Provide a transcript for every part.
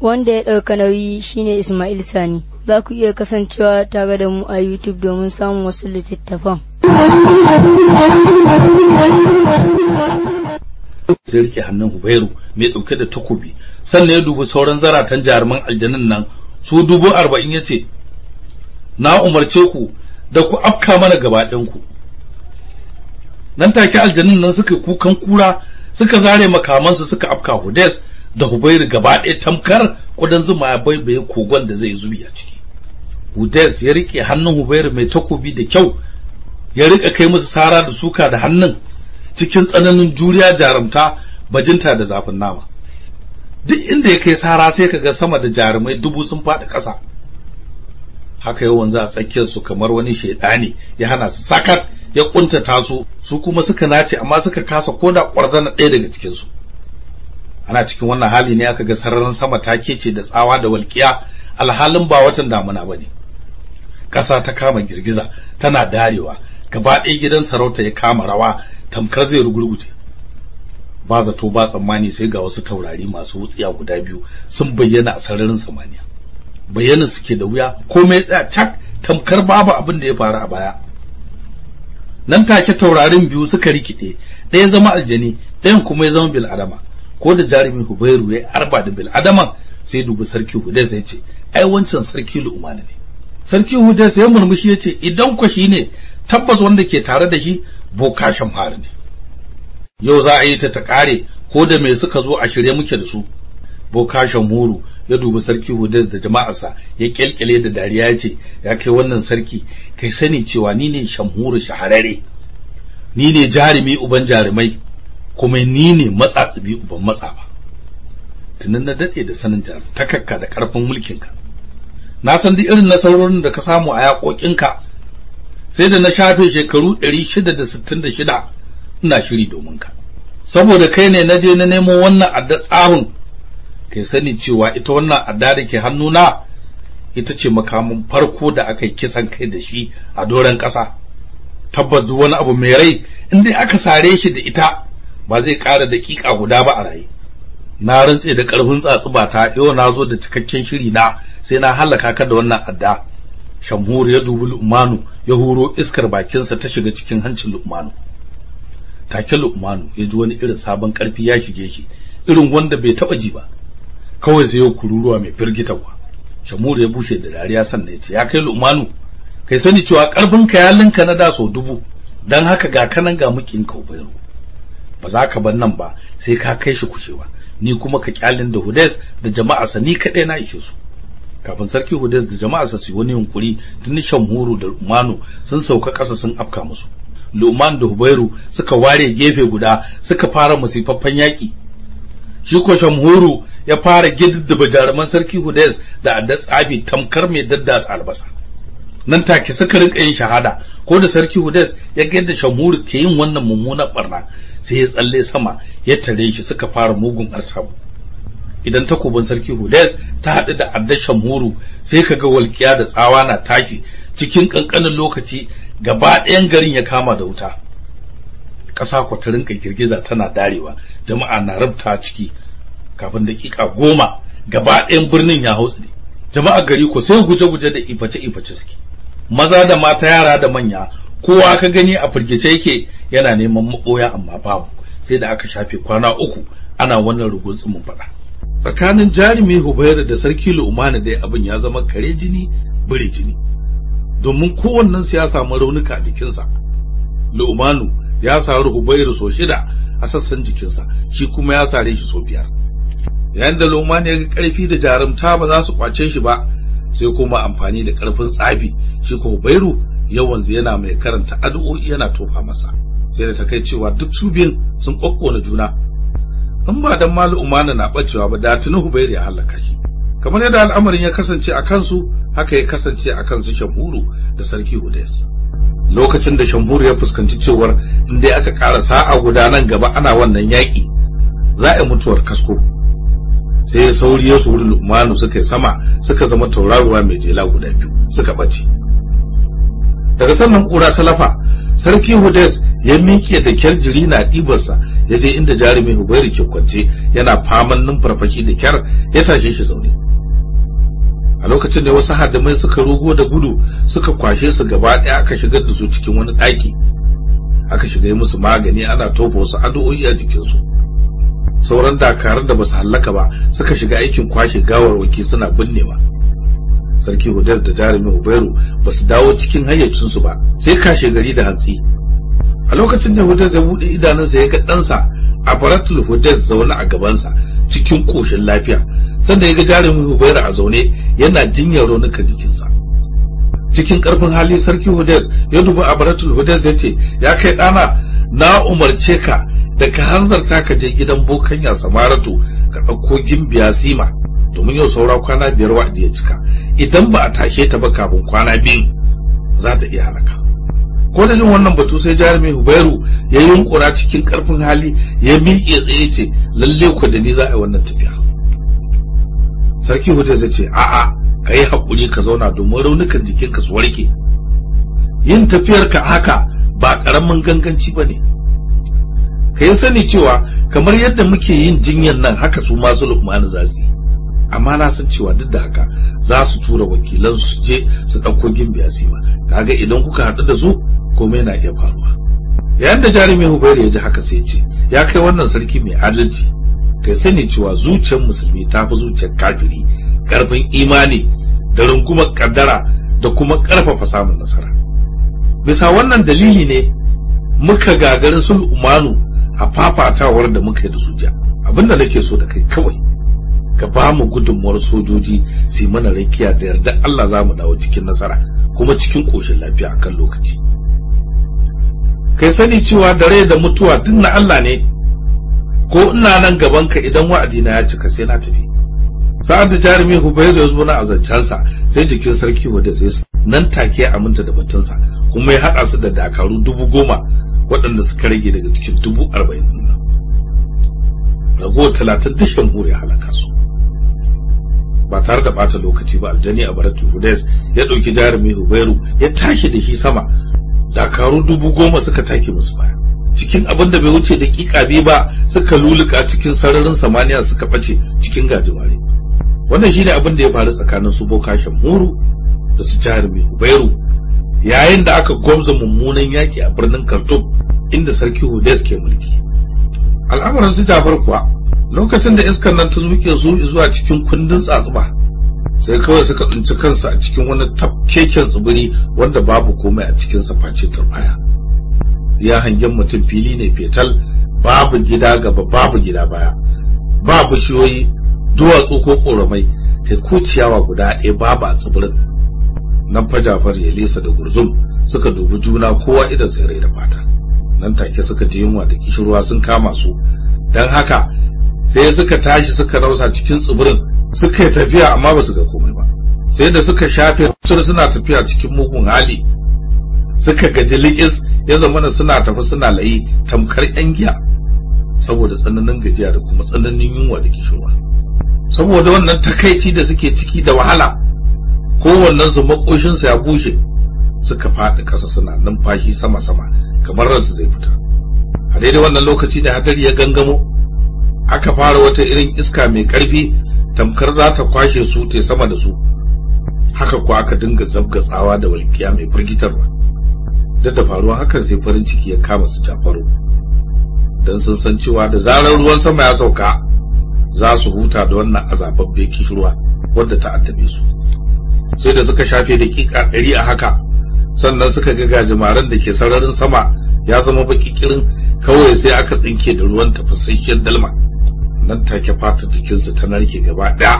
wanda ya ɗauka nauyi shine Ismail Sani. Za ku iya kasancewa tare da mu a YouTube domin samun wasu littattafan. sai hannun Hubairu mai ɗauke da takobi sannan ya dubi sauran zaratan jaruman aljanun nan su dubu arba'in ya ce na umarce ku da ku afka mana gaba ku nan take aljanun nan suka kukan kura suka zare makamansu suka afka Hudes da Hubairu gaba ɗaya tamkar kudan zuma ya baibaye kogon da zai zubi a ciki. Hudes ya riƙe hannun Hubairu mai takobi da kyau ya riƙa kai musu sara da suka da hannun cikin tsananin juriya jarumta bajinta da zafin nama. Duk inda ya kai sara sai kaga sama da jarumai dubu sun faɗi ƙasa. Haka yawan za a tsakiyar su kamar wani shaidani ya hana su sakat ya kuntata su su kuma suka nace amma suka kasa koda ƙwarzana ɗaya daga cikin su ana cikin wannan hali ne aka ga sararin sama ta kece da tsawa da walƙiya alhalin ba watan damuna ba ne ƙasa ta kama girgiza tana darewa gaba ɗaya gidan sarauta ya kama rawa tamkar zai rugurguje. Ba zato ba tsammani sai ga wasu taurari masu wutsiya guda biyu sun bayyana a sararin samaniya. Bayyana suke da wuya komai tsaya cak tamkar babu abin da ya faru a baya. Nan take taurarin biyu suka rikide ɗaya zama aljani ɗayan kuma ya zama bil adama ko da jarumi hubairu ya arba da bil adama sai dubi sarki hudais ya ce ai wancan sarki lu'umani ne. Sarki hudais ya murmushi ya ce idan ku ne tabbas wanda ke tare da shi boka shamhari ne. Yau za a yi ta ta kare ko da me suka zo a shirye muke da su. Boka shamhuru ya dubi sarki hudais da jama'arsa ya kyalkyale da dariya ya ce ya kai wannan sarki kai sani cewa ni ne shamhuru shahararre. Ni ne jarumi uban jarumai kuma ni ne matsatsibi uban matsafa. Tunan na daɗe da sanin takakka da ƙarfin mulkinka. Na san duk irin nasarorin da ka samu a yaƙoƙinka. Sai da na shafe shekaru 666 ina shiri domin ka. Saboda kai ne na je na nemo wannan adda tsahun kai sani cewa ita wannan adda da ke hannuna ita ce makamin farko da aka yi kisan kai da shi a doron ƙasa. Tabbas duk wani abu mai rai in dai aka sare shi da ita ba zai ƙara daƙiƙa guda ba a raye. Na rantse da ƙarfin tsatsuba ta yau na zo da cikakken shiri na sai na halaka ka da wannan adda. Shamhur ya dubi lu'manu ya huro iskar bakinsa ta shiga cikin hancin lu'manu. Take lu'manu ya ji wani irin sabon ƙarfi ya shige shi irin wanda bai taɓa ji ba. Kawai sai ya kururuwa mai firgitarwa. Shamhur ya bushe da dariya sannan ya ce ya kai lu'manu kai sani cewa ƙarfinka ya linka na da sau dubu. Don haka ga kanan ga mukin ka ubairu. Ba za ka bar nan ba sai ka kai shi kushewa. Ni kuma ka kyalin da Hudes da jama'arsa ni kaɗai na ishe su. Kafin sarki Hudes da jama'arsa su wani yunkuri tun Shamhuru da Umanu sun sauka ƙasa sun afka musu. Lu'man da Hubairu suka ware gefe guda suka fara musifaffen yaƙi. Shi ko Shamhuru ya fara giddaba jaruman sarki Hudes da adda tsabi tamkar mai daddatsa albasa. Nan take suka rinka yin shahada ko da sarki Hudes ya ga yadda Shamhuru ke yin wannan mummunan barna sai ya tsalle sama ya tare shi suka fara mugun arsabu idan takobin sarki Hudes ta haɗu da addar Shamhuru sai kaga walƙiya da tsawa na tashi cikin ƙanƙanin lokaci gaba ɗayan garin ya kama da wuta. Ƙasa ko ta rinka girgiza tana darewa. Jama'a na rabta ciki. Kafin daƙiƙa goma gaba ɗayan birnin ya hautsi jama'a gari ko sai guje-guje da iface-iface suke. Maza da mata yara da manya kowa ka gani a firgice yake yana neman maɓoya amma babu. Sai da aka shafe kwana uku ana wannan rugunsumin faɗa. Tsakanin jarumi hubairu da sarki lu'umana dai abin ya zama kare jini bire jini. Domin kowannen su ya samu raunuka a jikinsa. Lu'umanu ya sari hubairu so shida a sassan jikinsa shi kuma ya sare shi so biyar. Yayin da lu'umanu ya ga ƙarfi da jarumta ba za su ƙwace shi ba sai kuma amfani da ƙarfin tsafi shi ko hubairu yawan yana mai karanta addu'o'i yana tofa masa. Sai da ta kai cewa duk su biyun sun kokkona juna. In ba dan malu umana na bacewa ba da tuni hubairu ya halaka shi. Kamar yadda al'amarin ya kasance a kansu haka ya kasance a kansu shamhuru da sarki hudais lokacin da shamhuru ya fuskanci cewar in dai aka ƙara sa'a guda nan gaba ana wannan yaƙi za a mutuwar kasko. Sai sauri ya suri lukmanu suka yi sama suka zama tauraruwa mai jela guda biyu suka ɓace. Daga sannan ƙura ta lafa sarki hudes ya miƙe da kyar jiri na ɗibarsa ya je inda jarumi hubairu ke kwance yana faman numfarfashi da kyar ya tashe shi zaune. A lokacin da wasu hadimai suka rugo da gudu suka kwashe su gaba ɗaya aka shigar da su cikin wani ɗaki. Aka shiga musu magani ana tofa wasu addu'o'i a jikinsu. Sauran dakarun da ba su hallaka ba suka shiga aikin kwashe gawarwaki suna binnewa. Sarki hudar da jarumi hubairu ba su dawo cikin hayyacinsu ba sai kashe gari da hantsi. A lokacin da hudar ya buɗe idanunsa ya ga ɗansa a baratul hudar zaune a gabansa cikin ƙoshin lafiya. Sanda ya ga jarumi hubairu a zaune yana jinyar raunukan jikinsa. Cikin ƙarfin hali sarki hudar ya dubi a baratul hudar ya ce ya kai ɗana na umarce ka da ka hanzarta ka je gidan bokanya samaratu ka ɗauko gimbiya sima domin yau saura kwana biyar wa'adi ya cika. Idan ba a tashe ta ba kafin kwana biyu za ta iya halaka. Ko da jin wannan batu sai jarumi hubairu ya yunkura cikin ƙarfin hali ya miƙe tsaye ce lalle ku da ni za a yi wannan tafiya. Sarki hujjar zai ce a'a ka yi haƙuri ka zauna domin raunukan jikinka su warke. Yin tafiyar ka haka ba ƙaramin ganganci ba ne. Ka yi sani cewa kamar yadda muke yin jinyar nan haka su masu lukmanu za su amma na san cewa duk da haka za su tura wakilan su je su ɗauko gimbiya sima. Kaga idan kuka haɗu da su komai na iya faruwa. Yayin da jarumi hubairu ya ji haka sai ce ya kai wannan sarki mai adalci. Kai sani cewa zuciyar musulmi ta fi zuciyar kafiri ƙarfin imani da rungumar kaddara da kuma ƙarfafa samun nasara. Bisa wannan dalili ne muka gagari sul umanu a fafatawar da muka yi da su jiya. Abinda nake so da kai kawai ka ba mu gudunmuwar sojoji sai mana rakiya da yarda Allah za mu dawo cikin nasara kuma cikin ƙoshin lafiya kan lokaci. Kai sani cewa da rai da mutuwa duk na Allah ne ko ina nan gaban ka idan wa'adi na ya cika sai na tafi. Sa'ad da jarumi hubairu ya zo na azancansa sai jikin sarki wanda sai nan take ya aminta da batunsa kuma ya haɗa su da dakaru dubu goma waɗanda suka rage daga cikin dubu arba'in nan. Ragowar talatin duk shamhur ya halaka su. Ba tare da bata lokaci ba aljani a baratu hudes ya ɗauki jarumi hubairu ya tashi da shi sama. Dakaru dubu goma suka take musu baya. Cikin abin da bai wuce daƙiƙa biyu ba suka luluka cikin sararin samaniya suka ɓace cikin gajimare. Wannan shine abin da ya faru tsakanin su boka shamhuru da su jarumi hubairu. Yayin da aka gwamza mummunan yaƙi a birnin khartoum inda sarki hudes ke mulki. Al'amuran su jafar kuwa lokacin da iskar nan ta zuke su zuwa cikin kundin tsatsuba sai kawai suka tsinci kansu a cikin wani tafkeken tsibiri wanda babu komai a cikin face turbaya ya hangen mutum fili ne fetal babu gida gaba babu gida baya. Ba bishiyoyi duwatsu ko koramai kai ko ciyawa guda ɗaya babu a tsibirin. Nan fa jafar ya lesa da gurzum suka dubi juna kowa idan sai rai da fata. Nan take suka ji yunwa da kishirwa sun kama su. Don haka sai suka tashi suka rausa cikin tsibirin suka yi tafiya amma ba su ga komai ba. Sai da suka shafe suna tafiya cikin mugun hali. Suka gaji likis ya zamana suna tafi suna layi tamkar yan giya saboda tsananin gajiya da kuma tsananin yunwa da kishirwa. Saboda wannan takaici da suke ciki da wahala kowannen su makoshinsa ya bushe suka faɗi ƙasa suna numfashi sama-sama kamar ransu zai fita. A daidai wannan lokaci da hadari ya gangamo aka fara wata irin iska mai ƙarfi tamkar za ta kwashe su te sama da su. Haka kuwa aka dinga zabga tsawa da walƙiya mai firgitarwa. Duk da faruwa hakan sai farin ciki ya kama su jafaru. Don sun san cewa da zarar ruwan sama ya sauka za su huta da wannan azababbe kishirwa wadda ta addabe su. Sai da suka shafe dakika ɗari a haka sannan suka ga gajimaren da ke sararin sama ya zama baki kirin kawai sai aka tsinke da ruwan tafasasshen dalma. Nan take fata jikinsu ta narke gaba ɗaya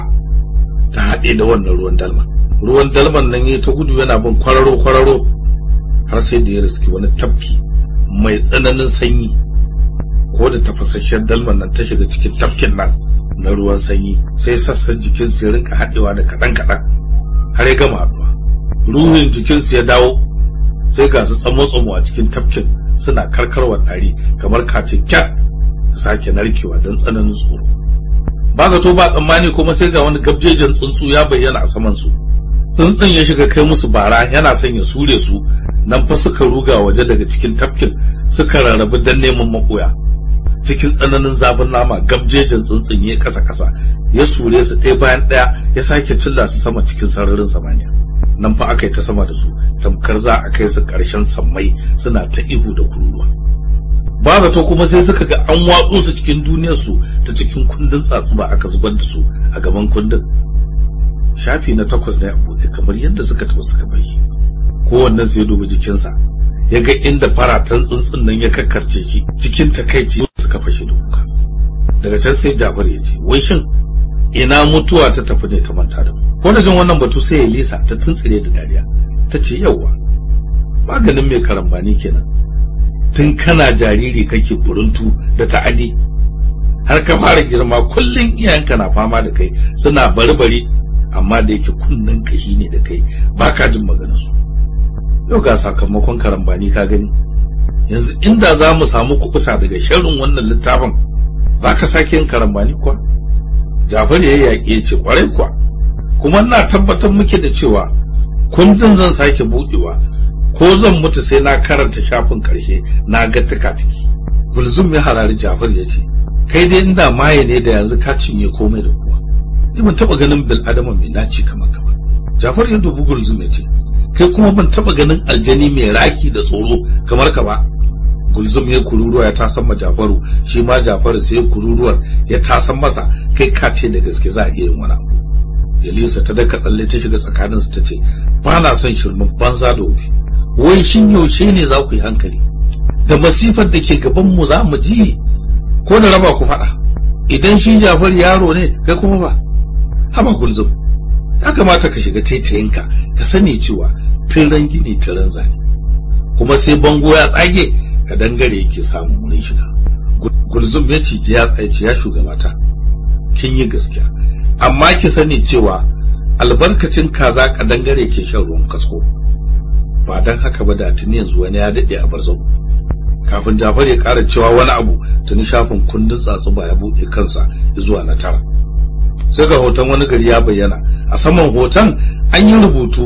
ta haɗe da wannan ruwan dalma. Ruwan dalman nan ya ta gudu yana bin kwararo kwararo har sai da ya riski wani tafki mai tsananin sanyi ko da tafasasshen dalman nan ta shiga cikin tafkin nan na ruwan sanyi sai sassan jikinsu ya rinka haɗewa da kaɗan kaɗan har ya gama haɗuwa. Ruhin jikinsu ya dawo sai ga su tsamo-tsamo a cikin tafkin suna karkarwa ɗari kamar kacin kyat da sake narkewa don tsananin tsoro. Ba zato ba tsammani kuma sai ga wani gabjejen tsuntsu ya bayyana a saman su tsuntsun ya shiga kai musu bara yana son ya sure su nan fa suka ruga waje daga cikin tafkin suka rarrabu dan neman makoya cikin tsananin zafin nama gabjejen tsuntsun ya kasa kasa ya sure su ɗaya bayan ɗaya ya sake cilla su sama cikin sararin samaniya. Nan fa aka yi ta sama da su tamkar za a kai su ƙarshen sammai suna ta ihu da kururuwa. Ba zato kuma sai suka ga an watsu su cikin duniyar su ta cikin kundin tsatsuba aka zubar da su a gaban kundin. Shafi na takwas na buɗe kamar yadda suka tafi suka bayi kowannen sai dubi jikinsa ya ga inda faratan tsuntsun nan ya kakkarce shi cikin takaici suka fashe da kuka. Daga can sai Jafar ya ce wai shin ina mutuwa ta tafi ne ta manta da ko da jin wannan batu sai ya lisa ta tuntsire da dariya. Ta ce yauwa maganin mai karambani kenan. Tun kana jariri kake buruntu da ta'adi har ka fara girma kullun iyayenka na fama da kai suna bari-bari amma da yake kunnen kashi ne da kai baka jin maganar su yau ga sakamakon karambani ka gani. Yanzu inda za mu samu kukuta daga sharrin wannan littafin za ka sake yin karambani kuwa? Jafar ya yaƙi ya ce ƙwarai kuwa. Kuma ina tabbatar muke da cewa kundin zan sake buɗewa ko zan mutu sai na karanta shafin ƙarshe na ga tikatiki Gulzum ya harari Jafar ya ce kai dai inda maye ne da yanzu ka cinye komai da kowa. Ni ban taɓa ganin bil adama mai naci kamar ka ba. Jafar ya dubi Gulzum ya ce kai kuma ban taɓa ganin aljani mai raki da tsoro kamar ka ba. Gulzum ya kururuwa ya tasan ma Jafaru shi ma Jafaru sai kururuwar ya tasan masa kai ka ce da gaske za a iya yin wani abu. Yalisa ta daka tsalle ta shiga tsakaninsu ta ce ba na son shirmin banza da obi wai shin yaushe ne za ku yi hankali? Da masifar da ke gaban mu za mu ji ko da raba ku faɗa? Idan shi Jafar yaro ne kai kuma ba. Haba Gulzum. Ya kamata ka shiga taitayinka ka sani cewa tun ran gini tun ran zane. Kuma sai bango ya tsage ka dangare yake samun wurin shiga. Gulzum ya ce ya tsaice ya shugabata kin yi gaskiya. Amma ki sani cewa albarkacin kaza ka dangare ke shan ruwan kasko. Ba dan haka ba da tuni yanzu wani ya daɗe a barzau kafin Jafar ya ƙara cewa wani abu tuni shafin kundin tsatsuba ya buɗe kansa zuwa na tara. Sai ga hoton wani gari ya bayyana. A saman hoton an yi rubutu.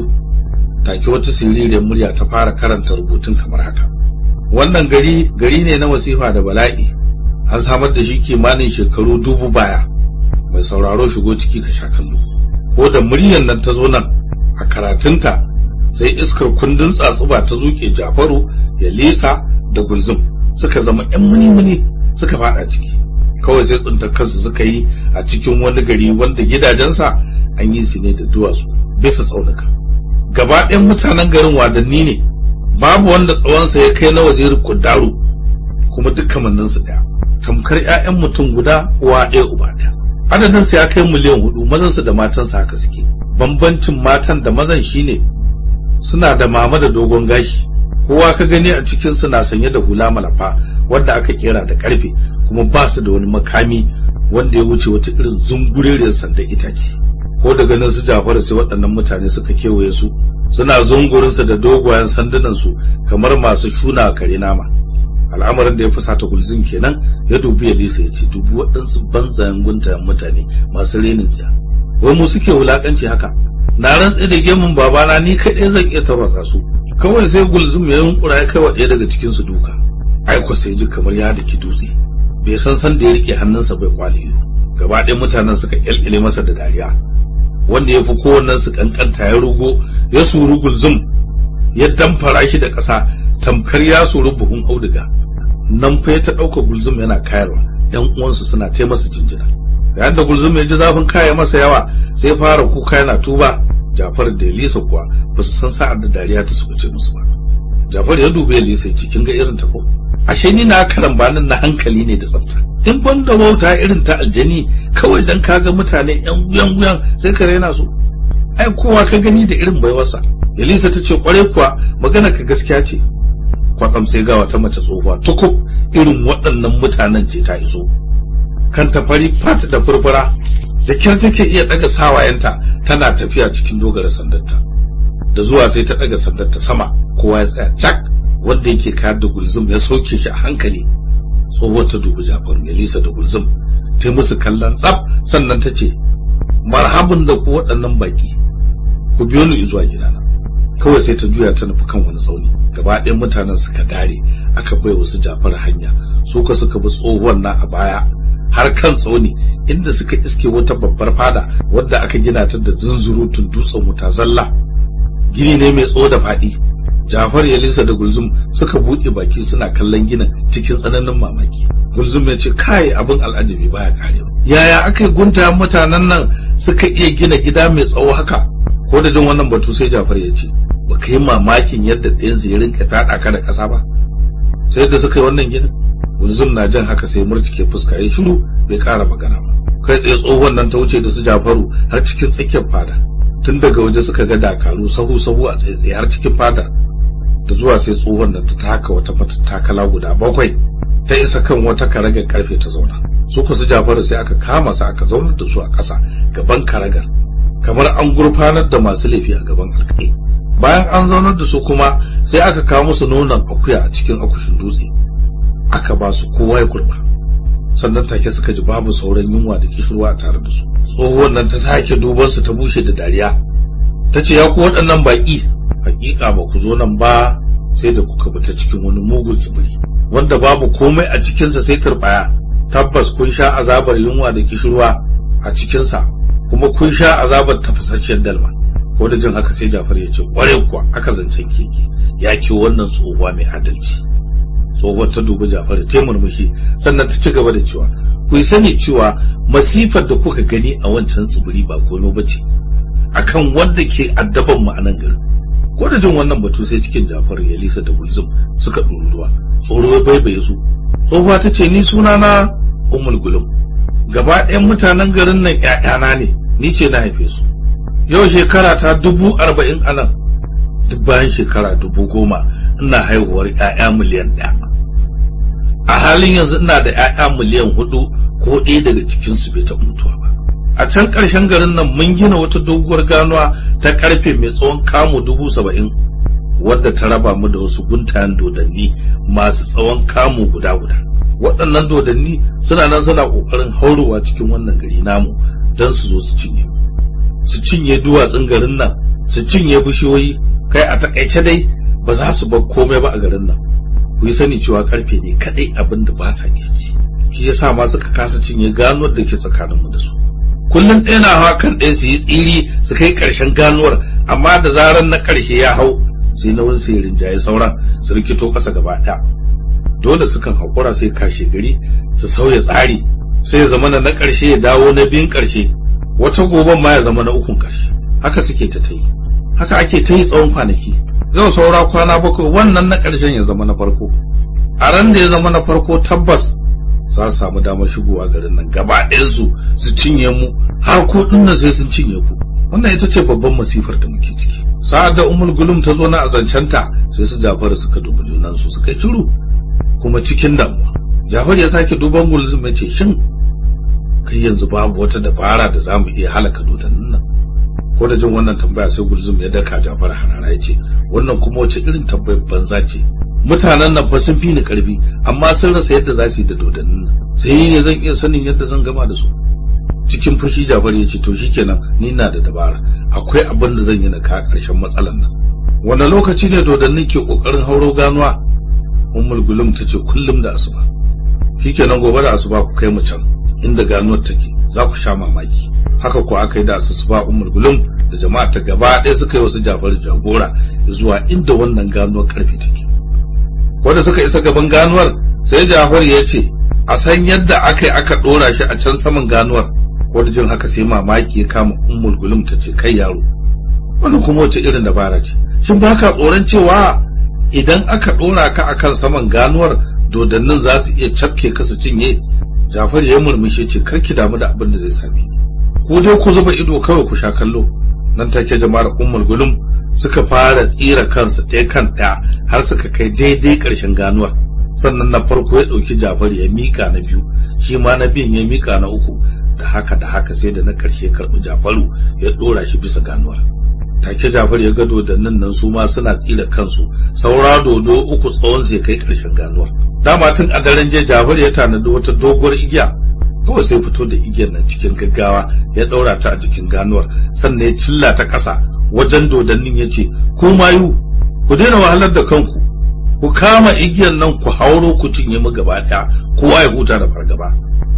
Take wata siririyar murya ta fara karanta rubutun kamar haka. Wannan gari gari ne na wasifa da bala'i. An samar da shi kimanin shekaru dubu baya. Mai sauraro shigo ciki ka sha kallo. Ko da muryar nan ta zo nan a karatunta sai iskar kundin tsatsuba ta zuke jafaru ya lisa da gulzum. Suka zama yan muni-muni suka fada ciki. Kawai sai tsintar kansu suka yi a cikin wani gari wanda gidajensa an yi su ne da duwatsu bisa tsaunuka. Gaba ɗayan mutanen garin wadanni ne babu wanda tsawonsa ya kai na wazirin kudaru kuma duk kamanninsu ɗaya. Tamkar 'ya'yan mutum guda uwa ɗaya uba ɗaya. Adadinsa ya kai miliyan huɗu mazansu da matansa haka suke. Bambancin matan da mazan shine suna da mama da dogon gashi. Kowa ka gani a cikin na sanye da hula malafa wadda aka kera da ƙarfe kuma ba su da wani makami wanda ya wuce wata irin zungureriyar sanda itace. Ko da ganin su Jafaru sai waɗannan mutane suka kewaye su suna zungurinsa da dogayen sandunan su kamar masu shuna kare nama. Al'amarin da ya fusata gulzin kenan ya dubi Elisa ya ce dubi waɗansu banzayen guntayen mutane masu renin tsiya. Wai mu suke wulakanci haka? Na rantsi da gemun babana ni kaɗai zan iya tarwatsa su. Kawai sai gulzum ya yunkura ya kai wa ɗaya daga cikin su duka aiko sai ji kamar ya daki dutse. Bai san san da ya riƙe hannunsa bai kwale gaba ɗaya mutanen suka kyalkyale masa da dariya. Wanda ya fi kowannen su kankanta ya rugo ya suru gulzum ya damfara shi da ƙasa tamkar ya suru buhun auduga. Nan fa ya ta ɗauka gulzum yana kayarwa. ‘yan uwansu suna ta masa jinjina. Yayin da gulzum ya ji zafin kaya masa yawa sai fara kuka yana tuba. Jafar da Elisa kuwa ba su san sa'ar da dariya ta suka ce musu ba. Jafar ya dubi Elisa cikin ga irin ta ko? Ashe ni na karan banin na hankali ne da tsafta. In ban da wauta irin ta aljani kawai dan kaga mutane yan wuyan wuyan sai ka raina su. Ai kowa ka gani da irin baiwarsa. Elisa ta ce kware kuwa magana ka gaskiya ce. Kwatsam sai ga wata mace tsohuwa tukub irin waɗannan mutanen ce ta iso. Kan ta fari fat da furfura da kyar take iya daga sawayenta tana tafiya cikin dogara sandarta. Da zuwa sai ta daga sandarta sama. Kowa ya tsaya cak. Wanda yake kayar da gulzum ya sauke shi a hankali. Tsohuwar ta dubi jafaru ya lisa da gulzum. Ta musu kallon tsaf sannan ta ce marhabin da ku waɗannan baki ku biyo ni zuwa gidana. Kawai sai ta juya ta nufi kan wani tsauni gaba ɗayan mutanen suka dare aka bai wasu jafar hanya. Su ka suka bi tsohuwar na a baya har kan tsauni inda suka iske wata babbar fada wadda aka gina ta da zunzurutun dutsen wuta zalla. Gini ne mai tsawo da faɗi. Jafar Yalisa da Gulzum suka buɗe baki suna kallon ginin cikin tsananin mamaki. Gulzum ya ce kai abin al'ajabi baya karewa. Yaya aka yi guntayen mutanen nan suka iya gina gida mai tsawo haka? Ko da jin wannan batu sai Jafar ya ce, ba ka yi mamakin yadda ɗayansu ya rinka faɗa ka da ƙasa ba? Sai da suka yi wannan ginin? Gulzum na jan haka sai murtike fuska ya shiru bai ƙara magana ba. Kai tsaye tsohon nan ta wuce da su Jafaru har cikin tsakiyar fada. Tun daga waje suka ga dakaru sahu-sahu a tsaye har cikin fadar. Da zuwa sai tsohon da ta taka wata matattakala guda bakwai ta isa kan wata karagar ƙarfe ta zauna. Su kusa jafaru sai aka kama su aka zaunar da su a ƙasa gaban karagar kamar an gurfanar da masu laifi a gaban alƙai bayan an zaunar da su kuma sai aka kawo musu nonon akuya a cikin akushin dutse aka ba su kowa ya kurba sannan take suka ji babu sauran yunwa da kishirwa a tare da su. Tsohuwar nan ta sake duban su ta bushe da dariya. Ta ce ya ku waɗannan baƙi hakika ba ku zo nan ba sai da kuka bi ta cikin wani mugun tsibiri. Wanda babu komai a cikinsa sai turbaya. Tabbas kun sha azabar yunwa da kishirwa a cikinsa kuma kun sha azabar tafasasshen dalma. Ko da jin haka sai Jafar ya ce kware kuwa aka zancen keke ya ki wannan tsohuwa mai adalci. Tsohuwar ta dubi Jafar ta murmushi sannan ta ci gaba da cewa ku sani cewa masifar da kuka gani a wancan tsibiri ba kono bace akan wanda ke addaban mu a nan garin. Ko da jin wannan batu sai cikin Jafar ya lisa da Gulzum suka ɗururuwa tsoro ya baibaye su. Tsohuwa ta ce ni sunana Ummul Gulum. Gaba ɗayan mutanen garin nan ƴaƴana ne. Ni ce na haife su. Yau shekara ta dubu arba'in a nan duk bayan shekara dubu goma ina haihuwar ƴaƴa miliyan ɗaya. A halin yanzu ina da ƴaƴa miliyan huɗu ko ɗaya daga cikinsu bai taɓa mutuwa ba. A can ƙarshen garin nan mun gina wata doguwar ganuwa ta ƙarfe mai tsawon kamu dubu saba'in wadda ta raba mu da wasu guntayen dodanni masu tsawon kamu guda guda. Waɗannan dodanni suna nan suna ƙoƙarin haurowa cikin wannan gari namu don su zo su cinye su cinye duwatsun garin nan su cinye bishiyoyi. Kai a taƙaice dai ba za su bar komai ba a garin nan. Ku yi sani cewa ƙarfe ne kadai abin da ba sa iya ci. Shi yasa ma suka kasa cinye ganuwar da ke tsakaninmu da su. Kullum ɗaya na hawa kan ɗaya su yi tsiri su kai ƙarshen ganuwar amma da zaran na ƙarshe ya hau sai na wani sai rinjaye sauran su rikito ƙasa gaba ɗaya. Dole sukan haƙura sai kashe gari su sauya tsari sai ya zama na ƙarshe ya dawo na biyun ƙarshe wata goben ma ya zama na ukun ƙarshe. Haka suke ta ta yi haka ake ta yi tsawon kwanaki. Zau saura kwana bakwai wannan na ƙarshen ya zama na farko. A ran da ya zama na farko tabbas za su samu damar shigowa garin nan gaba ɗayansu su cinye mu. Har ko nan sai sun cinye ku. Wannan ita ce babban masifar da muke ciki. Sa'ad da umul gulum ta zo na azancenta sai su jafar suka dubi junansu suka shiru kuma cikin damuwa. Jafar ya sake duban gulzum ya ce shin kai yanzu babu wata dabara da za mu iya halaka dodannin nan? Ko da jin wannan tambaya sai gulzum ya daka jafar harara ya ce wannan kuma wace irin tambayar banza ce? Mutanen nan fa sun fi ni ƙarfi amma sun rasa yadda za su yi da dodannin nan. Sai ne zan iya sanin yadda zan gama da su. Cikin fushi jafar ya ce to shikenan ni na da dabara. Akwai abin da zan yi na ka ƙarshen matsalan nan. Wanda lokaci ne dodannin ke ƙoƙarin hauro ganuwa? Ummul gulum ta ce kullum da asuba. Shikenan gobe da asuba ku kai mu can inda ganuwar take. Za ku sha mamaki. Haka ko aka yi da asuba ummul gulum da jama'a ta gaba ɗaya suka yi wasu jafar jagora zuwa inda wannan ganuwar ƙarfe take. Wanda suka isa gaban ganuwar sai jafar ya ce a san yadda aka yi aka ɗora shi a can saman ganuwar. Wanda jin haka sai mamaki ya kama ummul gulum ta ce kai yaro wannan kuma wace irin dabara ce? Shin ba ka tsoron cewa idan aka ɗora ka akan saman ganuwar dodannin za su iya cafke ka su cinye? Jafar ya murmushi ce kar ki damu da abin da zai same ni. Ku dai ku zuba ido kawai ku sha kallo. Nan take jama'ar ummul gulum suka fara tsira kansu ɗaya kan ɗaya har suka kai daidai ƙarshen ganuwar. Sannan na farko ya ɗauki jafar ya miƙa na biyu shi ma na biyun ya miƙa na uku. Da haka da haka sai da na ƙarshe karɓi jafaru ya ɗora shi bisa ganuwar. Take jafar ya ga dodannin nan su ma suna tsira kansu saura dodo uku tsawon sai kai ƙarshen ganuwar. Dama tun a daren jiya jafar ya tanadi wata doguwar igiya kawai sai fito da igiyar nan cikin gaggawa ya ɗaura ta a jikin ganuwar sannan ya cilla ta ƙasa. Wajen dodannin ya ce ku mayu ku daina wahalar da kanku. Ku kama igiyar nan ku hauro ku cinye mu gaba ɗaya. Kowa ya huta da fargaba.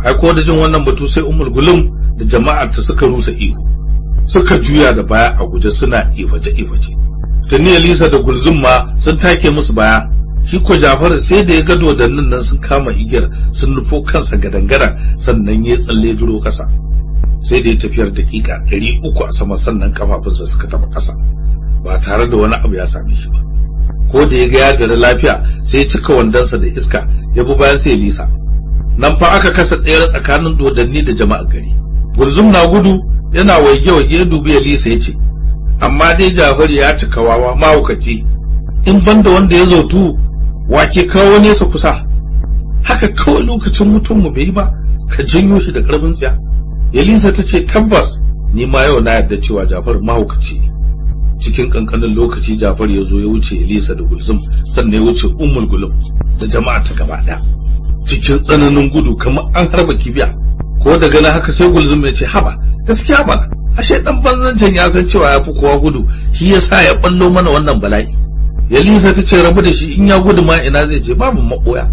Ai ko da jin wannan batu sai ummul gulum da jama'ar ta suka rusa ihu. Suka juya da baya a guje suna iface iface tuni Elisa da Gulzum ma sun take musu baya. Shi ko Jafar sai da ya ga dodannin nan sun kama igiyar sun nufo kansa gadangara sannan ya tsalle duro kasa sai da ya tafiyar dakika ɗari uku a sama sannan kafafunsa suka taɓa ƙasa ba tare da wani abu ya same shi ba. Ko da ya ga ya gari lafiya sai ya cika wandonsa da iska ya bi bayan sai Elisa nan fa aka kasa tsere tsakanin dodanni da jama'a gari. Gulzum na gudu yana waige-waige ya dubi Elisa ya ce amma dai Jafar ya cika wawa mahaukaci. In banda wanda ya zautu wake kawo nesa kusa? Haka kawai lokacin mutum mu bai ba ka janyo shi da karbin tsiya. Elisa ta ce tabbas ni ma yau na yarda cewa Jafar mahaukaci ne. Cikin kankanin lokaci Jafar ya zo ya wuce Elisa da Gulzum sannan ya wuce Ummul Gulum da jama'a ta gaba cikin tsananin gudu kamar an harba kibiya. Ko daga nan haka sai Gulzum ya ce haba gaskiya ba ashe dan banzancin ya san cewa ya fi kowa gudu shi yasa ya ballo mana wannan bala'i. Yalisa ta ce rabu da shi in ya gudu ma ina zai je? Babu makoya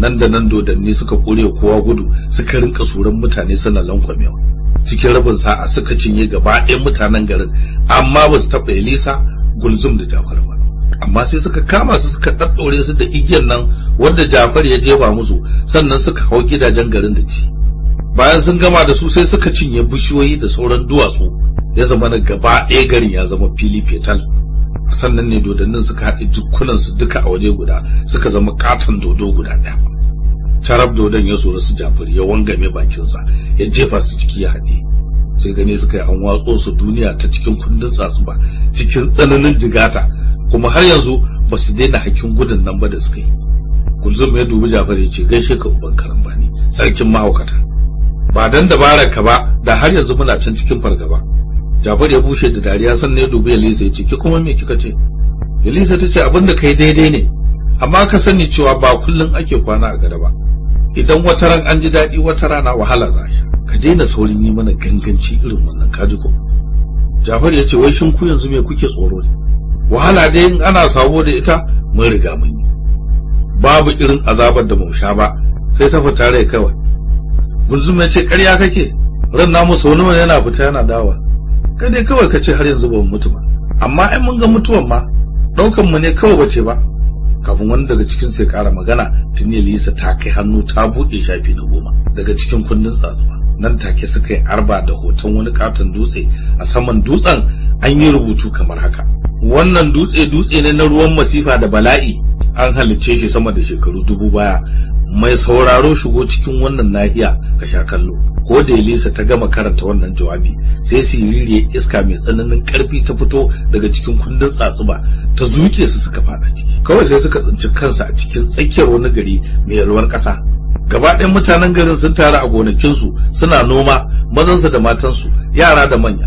nan da nan dodanni suka kore kowa gudu suka rinka suran mutane suna lankwamewa. Cikin rabin sa'a suka cinye gaba ɗayan mutanen garin amma ba su taɓa Elisa Gulzum da Jafar ba. Amma sai suka kama su suka ɗaɗɗore su da igiyar nan wanda Jafar ya jefa musu sannan suka hau gidajen garin da ci. Bayan sun gama da su sai suka cinye bishiyoyi da sauran duwatsu ya zama na gaba ɗaya garin ya zama fili fetal. Sannan ne dodannin suka haɗe jukkunansu duka a waje guda suka zama katon dodo guda ɗaya. Carab dodon ya sori su jafar ya wangame bakinsa ya jefa su ciki ya haɗe. Sai gane suka yi an watso su duniya ta cikin kundin tsatsuba cikin tsananin jigata kuma har yanzu ba su daina hakin gudun nan ba da suka yi. Kulzum ya dubi jafar ya ce gaishe ka uban karambani sarkin mahaukata ba dan dabarar ka ba da har yanzu muna can cikin fargaba. Jafar ya bushe da dariya sannan ya dubi Elisa ya ce ki kuma me kika ce? Elisa ta ce abin da kai daidai ne amma ka sani cewa ba kullum ake kwana a gada ba. Idan wata ran an ji daɗi wata rana wahala za ka daina saurin yi mana ganganci irin wannan kaji ko? Jafar ya ce wai shin ku yanzu me kuke tsoro ne? Wahala dai in ana sabo da ita mun riga mun yi. Babu irin azabar da mu sha ba sai ta fita rai kawai. Gulzum ya ce ƙarya kake? Ran namu sau nawa yana fita yana dawa kai dai kawai ka ce har yanzu ba mu mutu ba. Amma ai mun ga mutuwan ma ɗaukan mu ne kawai bace ba. Kafin wani daga cikin sai ƙara magana tuni Lisa ta kai hannu ta buɗe shafi na goma daga cikin kundin tsatsuba nan take suka yi arba da hoton wani katon dutse a saman dutsen an yi rubutu kamar haka. Wannan dutse dutse ne na ruwan masifa da bala'i. An halicce shi sama da shekaru dubu baya. Mai sauraro shigo cikin wannan nahiya ka sha kallo. Ko da Elisa ta gama karanta wannan jawabi sai siririyar iska mai tsananin ƙarfi ta fito daga cikin kundin tsatsuba ta zuke su suka fada ciki. Kawai sai suka tsinci kansa a cikin tsakiyar wani gari mai yalwar ƙasa. Gaba ɗayan mutanen garin sun taru a gonakinsu suna noma mazansu da matansu yara da manya.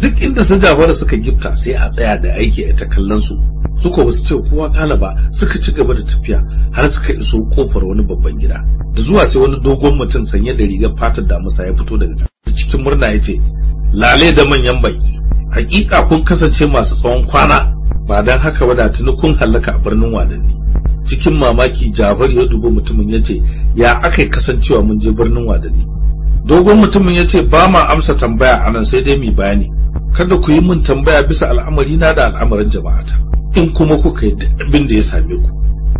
Duk inda su jafara suka gifta sai a tsaya da aiki a ta kallon su suka ba su ce kowa kala ba suka ci gaba da tafiya har suka iso ƙofar wani babban gida. Da zuwa sai wani dogon mutum sanye da rigar fatar damusa ya fito daga cikin murna ya ce lale da manyan baki hakika kun kasance masu tsawon kwana ba dan haka ba da tuni kun hallaka a birnin wadanni. Cikin mamaki Jafar ya dubi mutumin ya ce ya aka kasancewa mun je birnin wadanni? Dogon mutumin ya ce ba ma amsa tambaya a nan sai dai mu bayani. Kada ku yi min tambaya bisa al'amari na da al'amarin jama'ata. In kuma kuka yi abin da ya same ku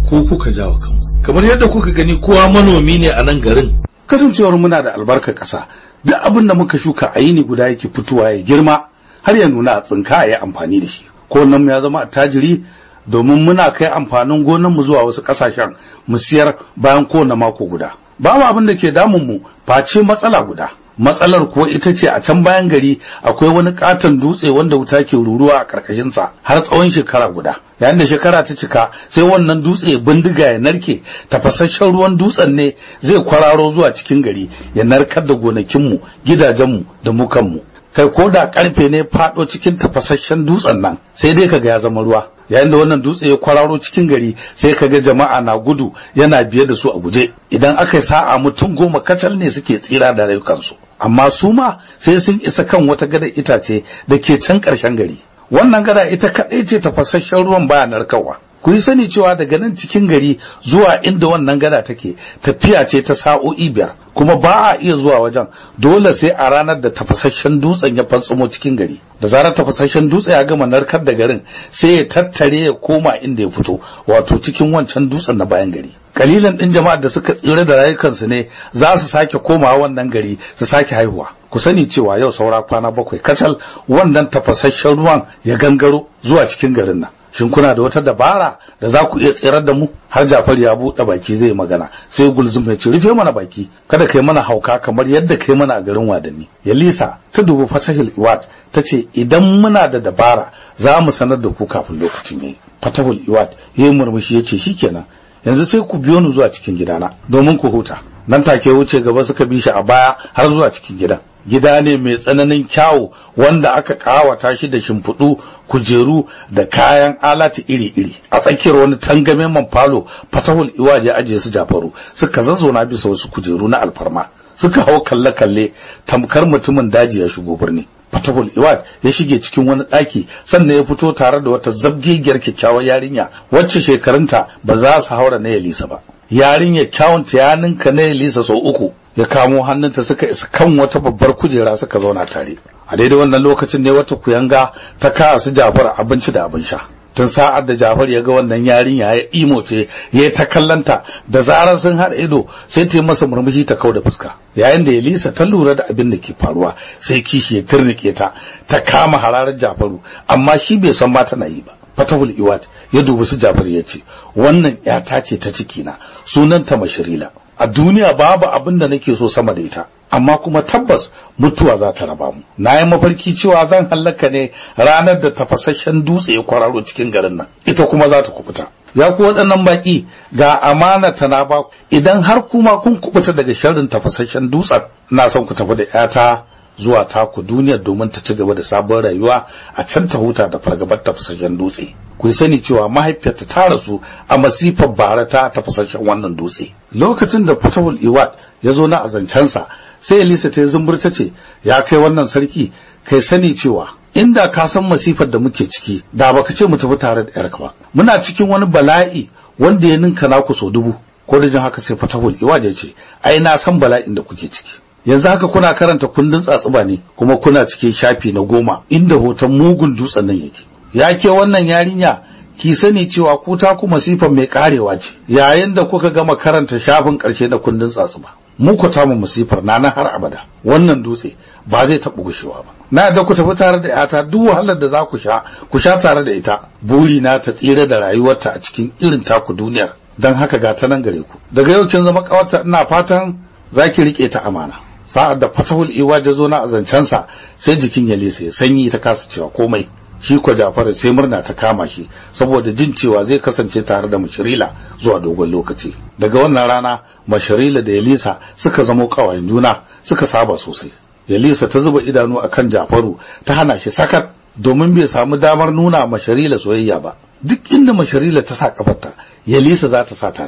ko kuka jawo kanku. Kamar yadda kuka gani kowa manomi ne a nan garin. Kasancewar muna da albarkar ƙasa duk abin da muka shuka a yini guda yake fitowa ya girma har ya nuna a tsinka a yi amfani da shi. Ko nan ya zama attajiri domin muna kai amfanin gonan mu zuwa wasu ƙasashen mu siyar bayan kowane mako guda. Babu abin da ke damun mu face matsala guda. Matsalar kuwa ita ce a can bayan gari akwai wani katon dutse wanda wuta ke ruruwa a karkashinsa har tsawon shekara guda. Yayin da shekara ta cika sai wannan dutse bindiga ya narke tafasasshen ruwan dutsen ne zai kwararo zuwa cikin gari ya narkar da gonakinmu gidajenmu da mu kanmu kai ko da ƙarfe ne fado cikin tafasasshen dutsen nan sai dai kaga ya zama ruwa. Yayin da wannan dutse ya kwararo cikin gari sai kaga jama'a na gudu yana biye da su a guje. Idan aka yi sa'a mutum goma kacal ne suke tsira da rayukansu. Amma su ma sai sun isa kan wata gada itace da ke can ƙarshen gari. Wannan gada ita kaɗai ce tafasasshen ruwan baya narkarwa. Ku yi sani cewa daga nan cikin gari zuwa inda wannan gada take tafiya ce ta sa'o'i biyar kuma ba a iya zuwa wajen. Dole sai a ranar da tafasasshen dutsen ya fantsamo cikin gari. Da zarar tafasasshen dutse ya gama narkar da garin sai ya tattare ya koma inda ya fito wato cikin wancan dutsen na bayan gari. Kalilan din jama'ar da suka tsira da rayukansu ne za su sake komawa wannan gari su sake haihuwa. Ku sani cewa yau saura kwana bakwai kacal wannan tafasasshen ruwan ya gangaro zuwa cikin garin nan. Shin kuna da wata dabara da za ku iya tsirar da mu? Har Jafar ya buɗe baki zai magana. Sai Gulzum ya ce rufe mana baki. Kada kai mana hauka kamar yadda kai mana a garin wadanni. Yalisa ta dubi Fatahul Iwad ta ce idan muna da dabara za mu sanar da ku kafin lokacin yayi. Fatahul Iwad ya yi murmushi ya ce shikenan. Yanzu sai ku biyo ni zuwa cikin gidana domin ku huta. Nan take wuce gaba suka bi shi a baya har zuwa cikin gidan. Gida ne mai tsananin kyawu wanda aka ƙawata shi da shimfiɗu kujeru da kayan alati iri-iri. A tsakiyar wani tangame man falo fatahul iwaje ajiye su jafaru suka zazzona bisa wasu kujeru na alfarma. Suka hau kalle-kalle tamkar mutumin daji ya shigo birni. Fatahul iwad ya shige cikin wani ɗaki sannan ya fito tare da wata zabgegiyar kyakkyawar yarinya wacce shekarunta ba za su haura na yalisa ba. Yarinya kyawunta ya ninka na yalisa sau uku. Ya kamo hannunta suka isa kan wata babbar kujera suka zauna tare. A daidai wannan lokacin ne wata kuyanga ta kawo su jafar abinci da abin sha. Tun sa'ad da jafar ya ga wannan yarinya ya imo ce ya ta kallanta da zarar sun haɗa ido sai ta yi masa murmushi ta kau da fuska. Yayin da elisa ta lura da abin da ke faruwa sai kishi ya turnike ta ta kama hararar jafaru. Amma shi bai san ma tana yi ba. Fatahul iwad ya dubi su jafar ya ce wannan yata ce ta cikina. Sunanta mashirila. A duniya babu abin da nake so sama da ita amma kuma tabbas mutuwa za ta raba mu. Na yi mafarki cewa zan hallaka ne ranar da tafasasshen dutse ya kwararo cikin garin nan. Ita kuma za ta kubuta. Ya ku waɗannan baƙi ga amana ta na ba idan har kuma kun kubuta daga sharrin tafasasshen dutsen na son ku tafi da yata zuwa taku duniya domin ta ci gaba da sabon rayuwa a can ta huta da fargabar tafasasshen dutse. Ku sani cewa mahaifiyarta ta rasu a masifar bara ta tafasasshen wannan dutse. Lokacin da fatahul iwad ya zo na azancensa sai elisa ta zumburta ce ya kai wannan sarki kai sani cewa inda ka san masifar da muke ciki da baka ce mu tafi tare da yarka ba. Muna cikin wani bala'i wanda ya ninka naku so dubu. Ko da jin haka sai fatahul iwad ya ce ai na san bala'in da kuke ciki. Yanzu haka kuna karanta kundin tsatsuba ne kuma kuna cikin shafi na goma inda hoton mugun dutsen nan yake. Ya ke wannan yarinya ki sani cewa ku ta ku masifan mai karewa ce. Yayin da kuka gama karanta shafin ƙarshe na kundin tsatsuba mu ku ta mu masifar na har abada. Wannan dutse ba zai taɓa gushewa ba. Na da ku tafi tare da yata duk wahalar da za ku sha ku sha tare da ita. Buri na ta tsira da rayuwarta a cikin irin taku duniyar. Don haka ga ta nan gare ku. Daga yau kin zama kawarta ina fatan za ki riƙe ta amana. Sa'ad da fatahul iwa ya zo na azancensa sai jikin ya lesa ya sanyi ta kasa cewa komai. Shi ko Jafaru sai murna ta kama shi saboda jin cewa zai kasance tare da Mashirila zuwa dogon lokaci. Daga wannan rana Mashirila da Yalisa suka zamo kawayen juna suka saba sosai. Yalisa ta zuba idanu akan Jafaru ta hana shi sakat domin bai samu damar nuna Mashirila soyayya ba. Duk inda Mashirila ta sa kafarta Yalisa za ta sa ta.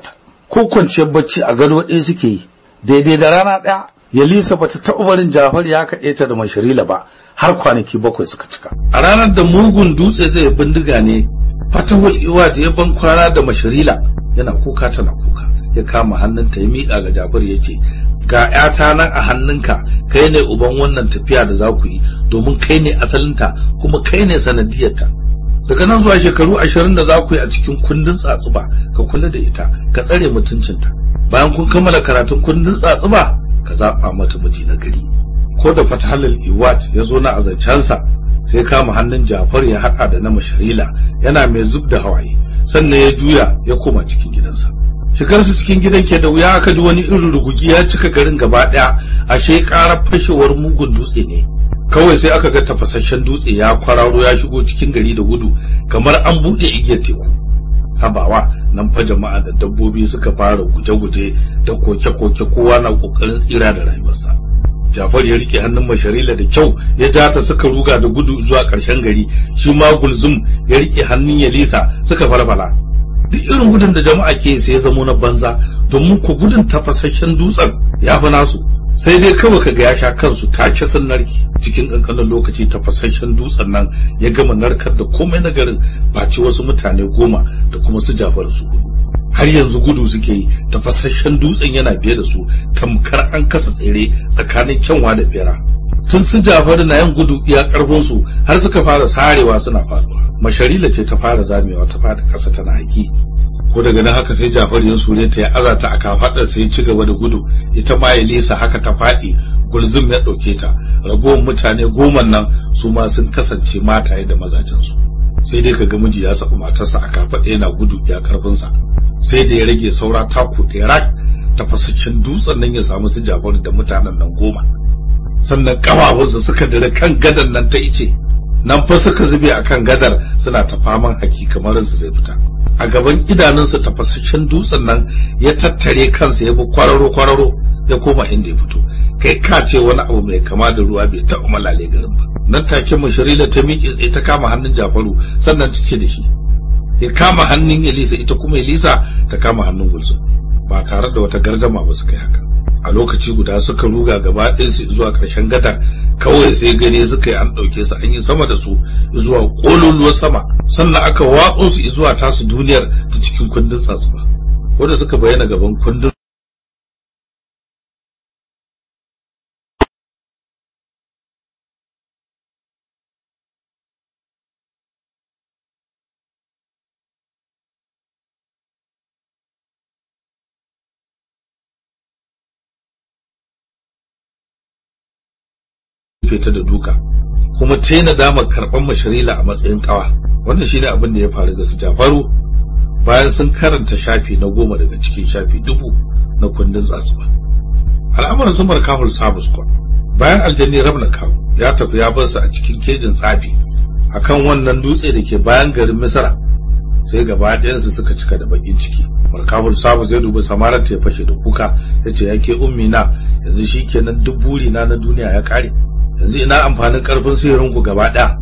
Ko kwanciyar bacci a gado ɗaya suke yi. Daidai da rana ɗaya Yalisa bata taɓa barin Jafar ya kaɗe ta da Mashirila ba har kwanaki bakwai suka cika. A ranar da mugun dutse zai bindiga ne, Fatahul Iwad ya ban kwana da Mashirila yana kuka tana kuka. Ya kama hannunta ya miƙa ga Jafar ya ce, Ga ‘yata nan a hannunka, kai ne uban wannan tafiya da za ku yi, domin kai ne asalinta kuma kai ne sanadiyarta. Daga nan zuwa shekaru ashirin da za ku yi a cikin kundin tsatsuba, ka kula da ita, ka tsare mutuncinta. Bayan kun kammala karatun kundin tsatsuba, ka zaɓa mata miji na gari. Ko da fathalul iwat ya zo na azancansa sai kama hannun jafar ya haɗa da na masharila yana mai zub da hawaye. Sannan ya juya ya koma cikin gidansa. Shigarsu cikin gidan ke da wuya aka ji wani irin rugugi ya cika garin gaba ɗaya. Ashe ƙarar fashewar mugun dutse ne. Kawai sai aka ga tafasasshen dutse ya kwararo ya shigo cikin gari da gudu kamar an buɗe igiyar teku. Habawa nan fa jama'a da dabbobi suka fara guje-guje da koke-koke kowa na ƙoƙarin tsira da rayuwarsa. Jafar ya riƙe hannun Masharila da kyau ya ja ta suka ruga da gudu zuwa ƙarshen gari. Shi ma Gulzum ya riƙe hannun Yalisa suka farfala duk irin gudun da jama'a ke sai ya zamo na banza domin ku gudun tafasasshen dutsen ya fi nasu. Sai dai kawai ka ga ya sha kansu take sun narki cikin kankanin lokaci tafasasshen dutsen nan ya gama narkar da komai na garin ci wasu mutane goma da kuma su Jafar su har yanzu gudu suke yi tafasasshen dutsen yana biye da su tamkar an kasa tsere tsakanin kyanwa da bera tun su Jafaru na yin gudu iya ƙarfin su har suka fara sarewa suna faɗuwa masharila ce ta fara zamewa ta fada kasa tana haki. Ko daga nan haka sai Jafaru ya sure ta ya azata a kafadar sai ci gaba da gudu. Ita ma ya lisa haka ta faɗi gulzum ya ɗauke ta. Ragowar mutane goma nan su ma sun kasance mataye da mazajen su sai dai kaga miji ya saka matarsa a kafaɗa yana gudu ya ƙarfin sa sai da ya rage saura taku ɗaya rak tafasasshen dutsen nan ya samu su Jafaru da mutanen nan goma. Sannan kafafunsa suka dare kan gadan nan ta ice. Nan fa suka zube akan gadar suna ta faman su zai fita. A gaban idanunsa tafasasshen dutsen nan ya tattare kansa ya bi kwararo kwararo ya koma inda ya fito. Kai ka ce wani abu mai kama da ruwa bai taɓa malale garin ba. Nan take mashirila ta miƙe tsaye ta kama hannun jafaru sannan ta ce da shi ya kama hannun elisa ita kuma elisa ta kama hannun gulsum ba tare da wata gardama ba su kai haka. A lokaci guda suka ruga gaba ɗinsu zuwa ƙarshen gadar kawai sai gani suka yi an ɗauke su an yi sama da su zuwa ƙololuwar sama. Sannan aka watso su zuwa tasu duniyar ta cikin kundin sasuba wanda suka bayyana gaban kundin ta da duka kuma ta yi nadamar karɓar masharila a matsayin ƙawa. Wannan shine abin da ya faru ga su jafaru bayan sun karanta shafi na goma daga cikin shafi dubu na kundin tsasuba al'amuran sun markahul sabus kwa bayan aljanni rabna kawo ya tafi ya bar su a cikin kejin tsafi akan wannan dutse da ke bayan garin misra sai gaba ɗayansu suka cika da bakin ciki. Markabul sabu zai dubi samarar ta ya fashe da kuka ya ce yake ummi na yanzu shi kenan duk burina na duniya ya kare yanzu ina amfanin ƙarfin sihirin ku gaba ɗaya.